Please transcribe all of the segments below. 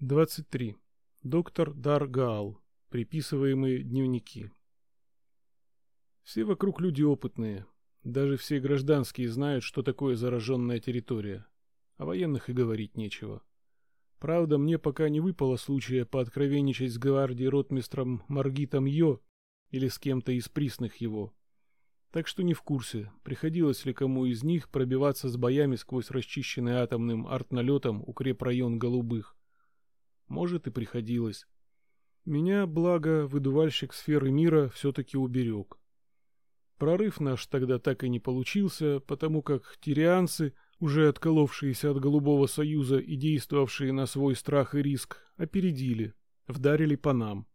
23. Доктор Даргаал. Приписываемые дневники. Все вокруг люди опытные. Даже все гражданские знают, что такое зараженная территория. О военных и говорить нечего. Правда, мне пока не выпало случая пооткровенничать с гвардией ротмистром Маргитом Йо или с кем-то из присных его. Так что не в курсе, приходилось ли кому из них пробиваться с боями сквозь расчищенный атомным артналетом укрепрайон Голубых может и приходилось. Меня, благо, выдувальщик сферы мира все-таки уберег. Прорыв наш тогда так и не получился, потому как тирианцы, уже отколовшиеся от Голубого Союза и действовавшие на свой страх и риск, опередили, вдарили по нам.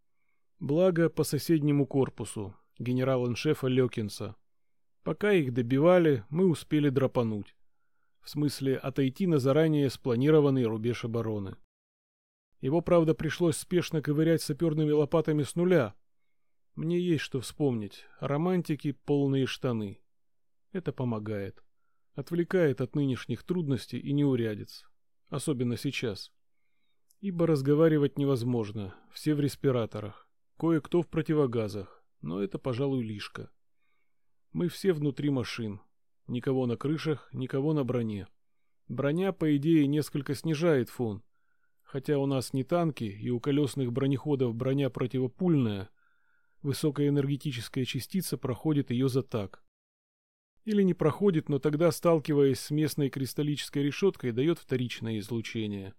Благо, по соседнему корпусу, генерал-иншефа Лёкинса. Пока их добивали, мы успели драпануть. В смысле, отойти на заранее спланированный рубеж обороны. Его, правда, пришлось спешно ковырять саперными лопатами с нуля. Мне есть что вспомнить. Романтики полные штаны. Это помогает. Отвлекает от нынешних трудностей и неурядиц. Особенно сейчас. Ибо разговаривать невозможно. Все в респираторах. Кое-кто в противогазах. Но это, пожалуй, лишка. Мы все внутри машин. Никого на крышах, никого на броне. Броня, по идее, несколько снижает фон Хотя у нас не танки, и у колесных бронеходов броня противопульная, высокая энергетическая частица проходит ее за так. Или не проходит, но тогда, сталкиваясь с местной кристаллической решеткой, дает вторичное излучение.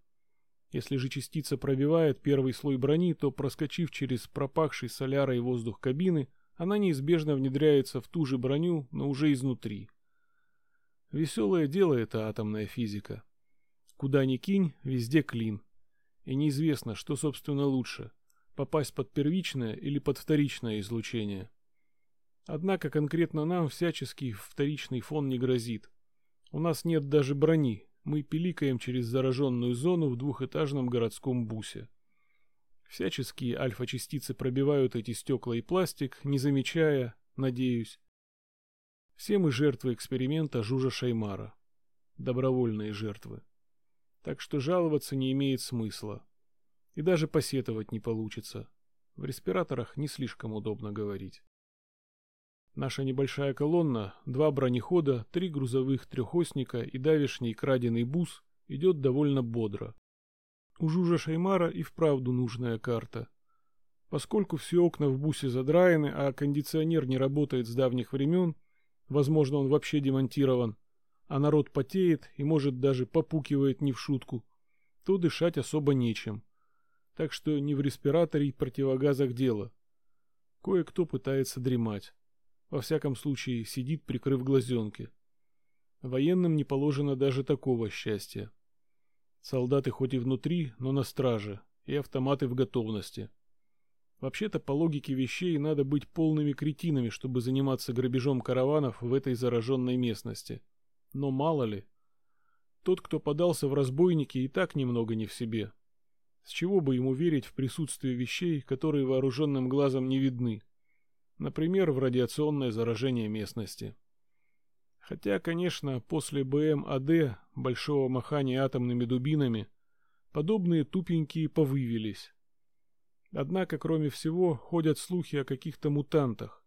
Если же частица пробивает первый слой брони, то, проскочив через пропахший солярой воздух кабины, она неизбежно внедряется в ту же броню, но уже изнутри. Веселое дело это атомная физика. Куда ни кинь, везде клин и неизвестно, что, собственно, лучше – попасть под первичное или под вторичное излучение. Однако конкретно нам всяческий вторичный фон не грозит. У нас нет даже брони, мы пиликаем через зараженную зону в двухэтажном городском бусе. Всяческие альфа-частицы пробивают эти стекла и пластик, не замечая, надеюсь. Все мы жертвы эксперимента Жужа Шаймара. Добровольные жертвы так что жаловаться не имеет смысла. И даже посетовать не получится. В респираторах не слишком удобно говорить. Наша небольшая колонна, два бронехода, три грузовых трехосника и давишний краденый бус идет довольно бодро. У Жужа Шаймара и вправду нужная карта. Поскольку все окна в бусе задраены, а кондиционер не работает с давних времен, возможно он вообще демонтирован, а народ потеет и, может, даже попукивает не в шутку, то дышать особо нечем. Так что не в респираторе и противогазах дело. Кое-кто пытается дремать. Во всяком случае, сидит, прикрыв глазенки. Военным не положено даже такого счастья. Солдаты хоть и внутри, но на страже, и автоматы в готовности. Вообще-то, по логике вещей, надо быть полными кретинами, чтобы заниматься грабежом караванов в этой зараженной местности. Но мало ли. Тот, кто подался в разбойники, и так немного не в себе. С чего бы ему верить в присутствие вещей, которые вооруженным глазом не видны? Например, в радиационное заражение местности. Хотя, конечно, после БМАД, большого махания атомными дубинами, подобные тупенькие повывелись. Однако, кроме всего, ходят слухи о каких-то мутантах.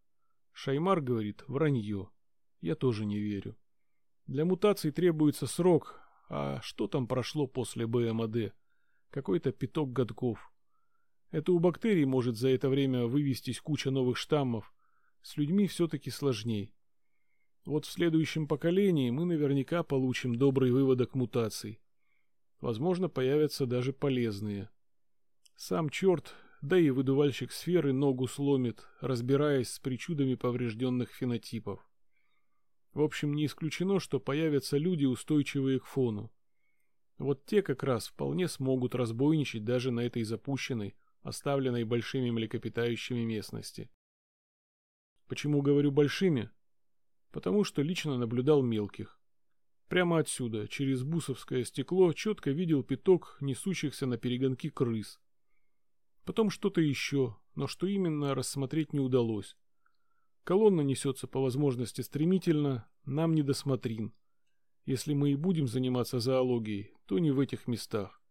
Шаймар говорит вранье. Я тоже не верю. Для мутаций требуется срок, а что там прошло после БМАД? Какой-то пяток годков. Это у бактерий может за это время вывестись куча новых штаммов. С людьми все-таки сложней. Вот в следующем поколении мы наверняка получим добрый выводок мутаций. Возможно, появятся даже полезные. Сам черт, да и выдувальщик сферы ногу сломит, разбираясь с причудами поврежденных фенотипов. В общем, не исключено, что появятся люди, устойчивые к фону. Вот те как раз вполне смогут разбойничать даже на этой запущенной, оставленной большими млекопитающими местности. Почему говорю большими? Потому что лично наблюдал мелких. Прямо отсюда, через бусовское стекло, четко видел пяток несущихся на перегонки крыс. Потом что-то еще, но что именно, рассмотреть не удалось. Колонна несется по возможности стремительно, нам не досмотрин. Если мы и будем заниматься зоологией, то не в этих местах.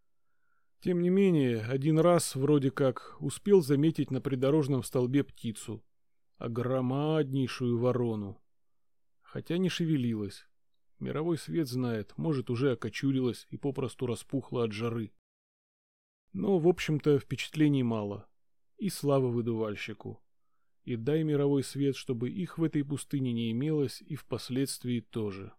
Тем не менее, один раз вроде как успел заметить на придорожном столбе птицу, огромаднейшую ворону. Хотя не шевелилась. Мировой свет знает, может, уже окочурилась и попросту распухла от жары. Но, в общем-то, впечатлений мало. И слава выдувальщику. И дай мировой свет, чтобы их в этой пустыне не имелось и впоследствии тоже.